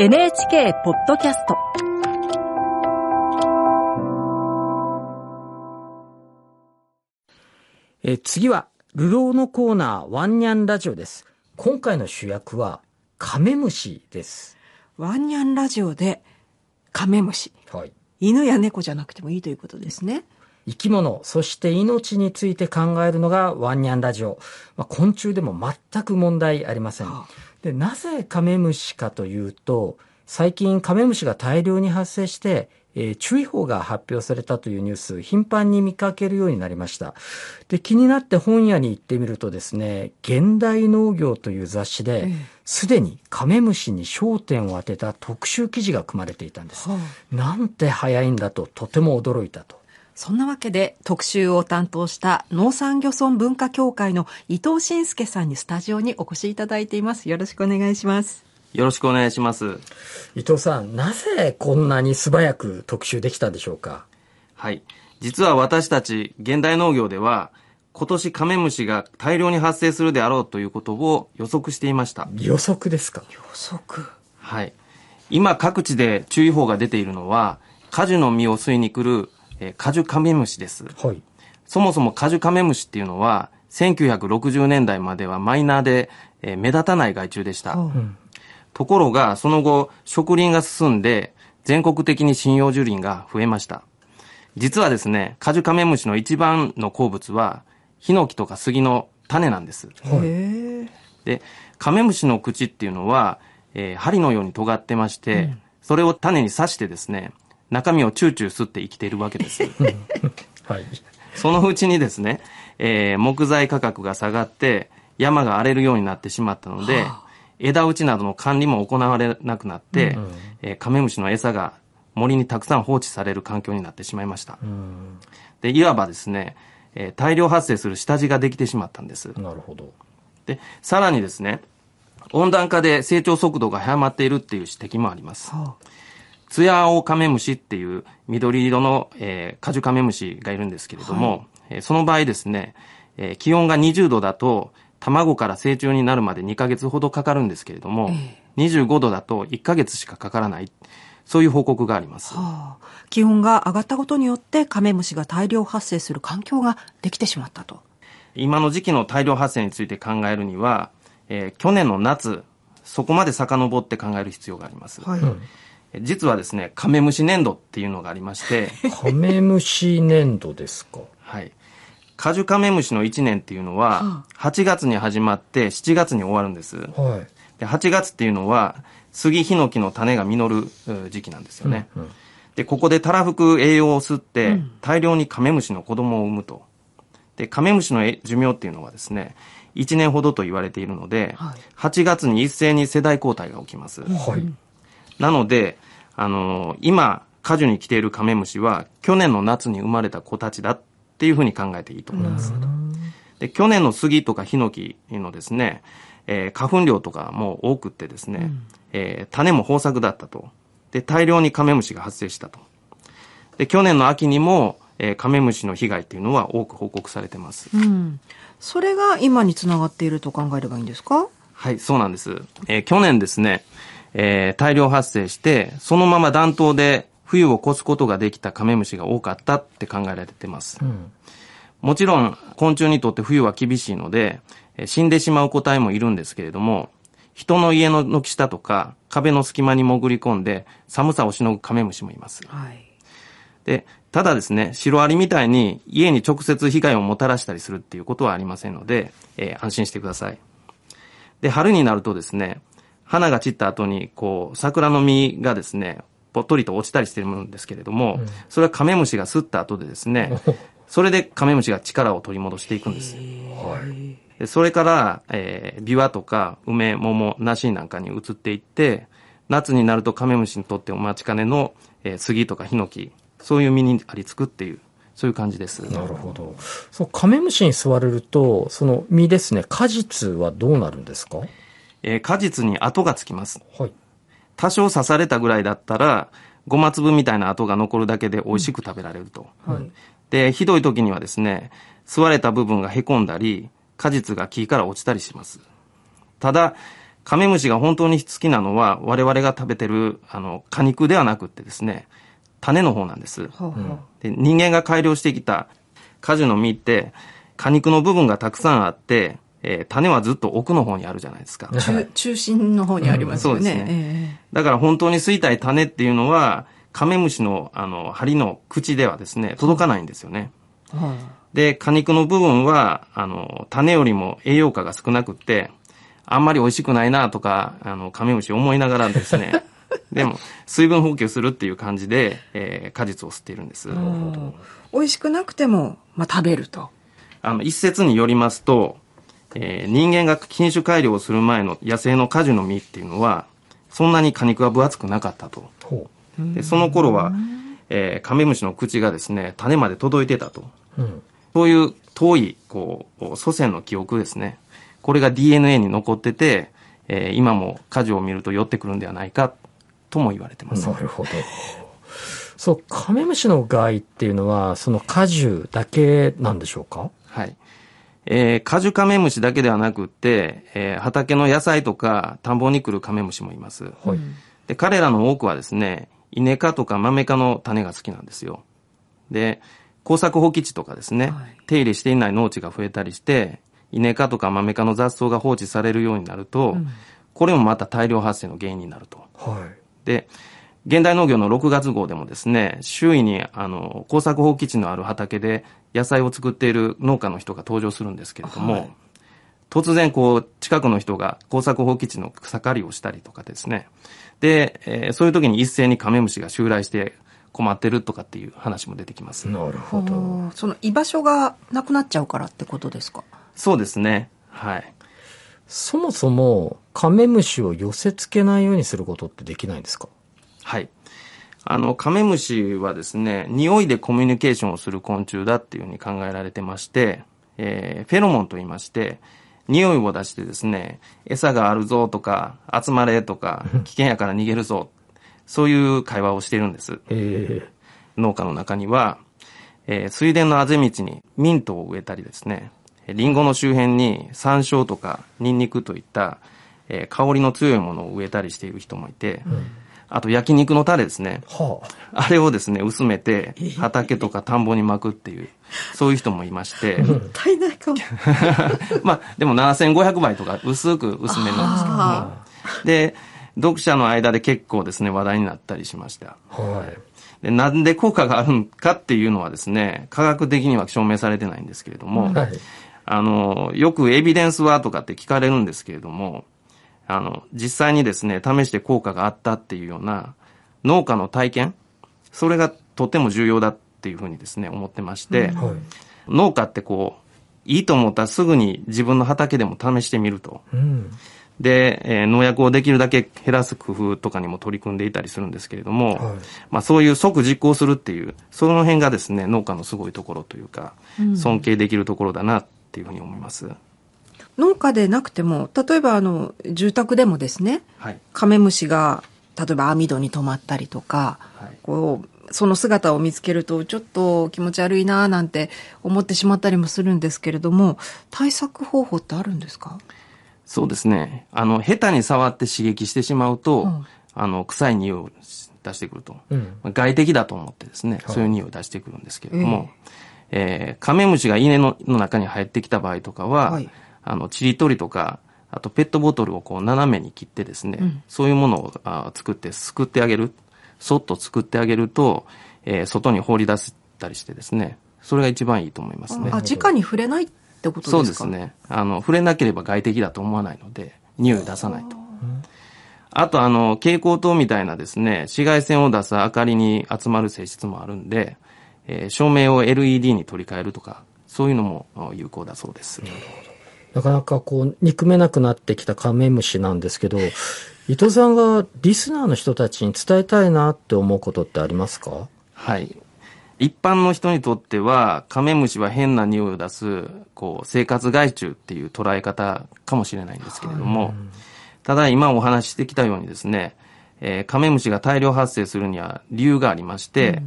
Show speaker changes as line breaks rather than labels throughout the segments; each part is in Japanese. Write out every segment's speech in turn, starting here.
NHK ポッドキャスト
えー次は、流浪のコーナー、ワンニャンラジオです。今回の主役は、カメムシです。
ワンニャンラジオでカメムシ。
はい。
犬や猫じゃなくてもいいということですね。
生き物、そして命について考えるのがワンニャンラジオ。まあ、昆虫でも全く問題ありません。
は
で、なぜカメムシかというと、最近カメムシが大量に発生して、えー注意報が発表されたというニュース、頻繁に見かけるようになりました。で、気になって本屋に行ってみるとですね、現代農業という雑誌で、すでにカメムシに焦点を当てた特集記事が組まれていたんです。
はあ
なんて早いんだと、とても驚いたと。
そんなわけで特集を担当した農産漁村文化協会の伊藤慎介さんにスタジオにお越しいただいています。よろしくお願いします。
よろしくお願いします。
伊藤さん、なぜこんなに素早く特集できたんでしょうか？
はい。実は私たち現代農業では、今年カメムシが大量に発生するであろうということを予測していました。
予測ですか？
補足。
はい。今各地で注意報が出ているのは、果樹の実を吸いに来る、えー果樹カメムシです。
はい。
そもそも果樹カメムシっていうのは、1960年代まではマイナーで、えー目立たない害虫でした。ところが、その後、植林が進んで、全国的に針葉樹林が増えました。実はですね、果樹カメムシの一番の好物は、ヒノキとか杉の種なんです。
はい。
へえ。
で、カメムシの口っていうのは、えー針のように尖ってまして、それを種に刺してですね、中身をチューチュー吸って生きているわけです。
はい。
そのうちにですね、えー木材価格が下がって、山が荒れるようになってしまったので、枝打ちなどの管理も行われなくなって、えーカメムシの餌が森にたくさん放置される環境になってしまいました。で、いわばですね、えー大量発生する下地ができてしまったんです。
なるほど。
で、さらにですね、温暖化で成長速度が早まっているっていう指摘もあります。
は
ツヤオオカメムシっていう緑色の、えー、果樹カメムシがいるんですけれども、えーその場合ですね、えー気温が20度だと卵から成虫になるまで2ヶ月ほどかかるんですけれども、25度だと1ヶ月しかかからない。そういう報告があります。
あ、はあ。気温が上がったことによってカメムシが大量発生する環境ができてしまったと。
今の時期の大量発生について考えるには、えー去年の夏、そこまで遡って考える必要があります。
はい。
え実はですね、カメムシ粘土っていうのがありまして、
カメムシ粘土ですか？
はい。果樹カメムシの1年っていうのは、8月に始まって7月に終わるんです。
はい。
で8月っていうのは、杉ヒノキの種が実るう時期なんですよね。で、ここでたらふく栄養を吸って、大量にカメムシの子供を産むと。で、カメムシのえ寿命っていうのはですね、1年ほどと言われているので、
はい
8月に一斉に世代交代が起きます。
はい。
なので、あの今、果樹に来ているカメムシは、去年の夏に生まれた子たちだっていうふうに考えていいと思います。で、去年の杉とかヒノキのですね、えー花粉量とかも多くってですね、えー種も豊作だったと。で、大量にカメムシが発生したと。で、去年の秋にも、えーカメムシの被害っていうのは多く報告されてます。
うん。それが今につながっていると考えればいいんですか？
はい、そうなんです。えー去年ですね、えー大量発生して、そのまま暖冬で冬を越すことができたカメムシが多かったって考えられてます。
うん。
もちろん、昆虫にとって冬は厳しいので、えー死んでしまう個体もいるんですけれども、人の家の軒下とか壁の隙間に潜り込んで寒さをしのぐカメムシもいます。
はい。
で、ただですね、シロアリみたいに家に直接被害をもたらしたりするっていうことはありませんので、えー安心してください。で、春になるとですね、花が散った後に、こう、桜の実がですね、ぽっとりと落ちたりしてるんですけれども、それはカメムシが吸った後でですね、それでカメムシが力を取り戻していくんです。でそれから、えー、ビワとか梅、桃、梨なんかに移っていって、夏になるとカメムシにとってお待ちかねの、えー杉とかヒノキ、そういう実にありつくっていう、そういう感じです。
なるほど。そう、カメムシに吸われると、その実ですね、果実はどうなるんですか？
えー果実に跡がつきます。
はい。
多少刺されたぐらいだったら、ごま粒みたいな跡が残るだけで美味しく食べられると。
はい。
で、ひどい時にはですね、吸われた部分が凹んだり、果実が木から落ちたりします。ただ、カメムシが本当に好きなのは我々が食べてるあの果肉ではなくってですね、種の方なんです。で人間が改良してきた果樹の実って果肉の部分がたくさんあって、えー種はずっと奥の方にあるじゃないですか。
中中心の方にありますよね。
うんそうです
ね
だから本当に吸いたい種っていうのはカメムシのあの針の口ではですね、届かないんですよね。
ええは
で、果肉の部分は、あの、種よりも栄養価が少なくって、あんまり美味しくないなとか、あの、カメムシ思いながらですね、でも、水分補給するっていう感じで、えー果実を吸っているんです。
美味しくなくても、まあ、食べると。
あの、一説によりますと、えー人間が品種改良をする前の野生の果樹の実っていうのは、そんなに果肉が分厚くなかったと。
ほ
で、その頃は、えーカメムシの口がですね、種まで届いてたと。
う。うん。
そういう遠い、こう、祖先の記憶ですね。これが DNA に残ってて、えー今も果樹を見ると寄ってくるんではないか、とも言われてます。
なるほど。そう、カメムシの害っていうのは、その果樹だけなんでしょうか？
はい。えー果樹カメムシだけではなくって、えー畑の野菜とか田んぼに来るカメムシもいます。
はい。
で、彼らの多くはですね、稲科とか豆科の種が好きなんですよ。で、耕作放棄地とかですね、
はい
手入れしていない農地が増えたりして、稲科とか豆科の雑草が放置されるようになると、これもまた大量発生の原因になると。
はい。
で、現代農業の6月号でもですね、周囲にあの耕作放棄地のある畑で野菜を作っている農家の人が登場するんですけれども、
はい
突然こう近くの人が耕作放棄地の草刈りをしたりとかですね、で、えーそういう時に一斉にカメムシが襲来して困ってるとかっていう話も出てきます。
なるほど。
その居場所がなくなっちゃうからってことですか？
そうですね。はい。
そもそも、カメムシを寄せ付けないようにすることってできないんですか？
はい。あの、カメムシはですね、匂いでコミュニケーションをする昆虫だっていうふうに考えられてまして、えーフェロモンと言いまして、匂いを出してですね、餌があるぞとか、集まれとか、危険やから逃げるぞ、そういう会話をしているんです。
ええ
農家の中には、えー水田のあぜ道にミントを植えたりですね、えーリンゴの周辺に山椒とかニンニクといった、えー香りの強いものを植えたりしている人もいて、あと焼肉のタレですね。
はあ。
あれをですね、薄めて畑とか田んぼに巻くっていう、そういう人もいまして、
もったいないかも。
まあ、でも7500倍とか薄く薄めなんですけども
あ、
で、読者の間で結構ですね、話題になったりしました。
はい。
で、なんで効果があるのかっていうのはですね、科学的には証明されてないんですけれども、
はい。
あの、よくエビデンスはとかって聞かれるんですけれども、あの、実際にですね、試して効果があったっていうような農家の体験、それがとっても重要だっていうふうにですね、思ってまして、
はい。
農家ってこう、いいと思ったらすぐに自分の畑でも試してみると。
うん。
で、えー農薬をできるだけ減らす工夫とかにも取り組んでいたりするんですけれども、
はい
まあそういう即実行するっていう、その辺がですね、農家のすごいところというか、尊敬できるところだなっていうふうに思います。
農家でなくても、例えばあの、住宅でもですね、
はい。
カメムシが、例えば網戸に止まったりとか、
はい
こう、その姿を見つけると、ちょっと気持ち悪いなぁなんて思ってしまったりもするんですけれども、対策方法ってあるんですか？
そうですね。あの、下手に触って刺激してしまうと、
うん
あの、臭い匂いを出してくると。
うん。
まあ外敵だと思ってですね、
はい
そういう匂いを出してくるんですけれども、えーカメムシが稲のの中に入ってきた場合とかは、
はい
あの、チリ取りとか、あとペットボトルをこう斜めに切ってですね、
うん
そういうものをあ作ってすくってあげる、そっと作ってあげると、えー外に放り出したりしてですね、それが一番いいと思いますね。
あ、直に触れないってことですか？
そうです。ね。あの、触れなければ外敵だと思わないので、匂いを出さないと。あと、あの、蛍光灯みたいなですね、紫外線を出す明かりに集まる性質もあるんで、えー照明を LED に取り替えるとか、そういうのもあ有効だそうです。
なかなかこう、憎めなくなってきたカメムシなんですけど、伊藤さんがリスナーの人たちに伝えたいなって思うことってありますか？
はい。一般の人にとっては、カメムシは変な匂いを出す、こう、生活害虫っていう捉え方かもしれないんですけれども、ただ今お話ししてきたようにですね、えーカメムシが大量発生するには理由がありまして、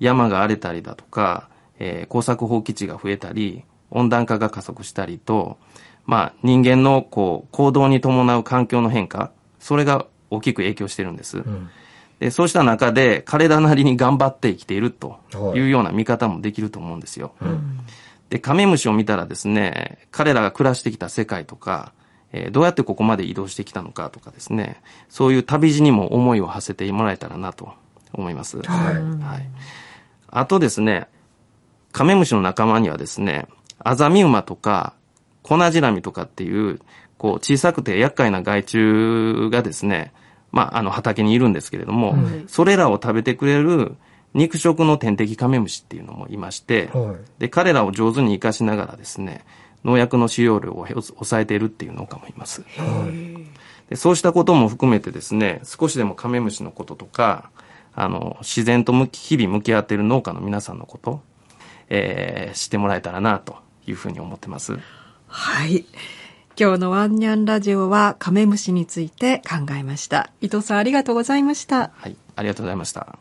山が荒れたりだとか、えー耕作放棄地が増えたり、温暖化が加速したりと、まあ、人間のこう行動に伴う環境の変化、それが大きく影響してるんです。
うん
でそうした中で彼らなりに頑張って生きていると
はい
いうような見方もできると思うんですよ。
うん
で、カメムシを見たらですね、彼らが暮らしてきた世界とか、えーどうやってここまで移動してきたのかとかですね、そういう旅路にも思いを馳せてもらえたらなと思います。
はい
はい。あとですね、カメムシの仲間にはですね、アザミウマとか、コナジラミとかっていう、こう、小さくて厄介な害虫がですね、まあ、あの、畑にいるんですけれども、それらを食べてくれる肉食の天敵カメムシっていうのもいまして、
はい。
で、彼らを上手に活かしながらですね、農薬の使用量をへ抑えているっていう農家もいます。でそうしたことも含めてですね、少しでもカメムシのこととか、あの、自然と向き日々向き合っている農家の皆さんのこと、えー、してもらえたらなというふうに思ってます？
はい。今日のワンニャンラジオはカメムシについて考えました。伊藤さんありがとうございました。
はい、ありがとうございました。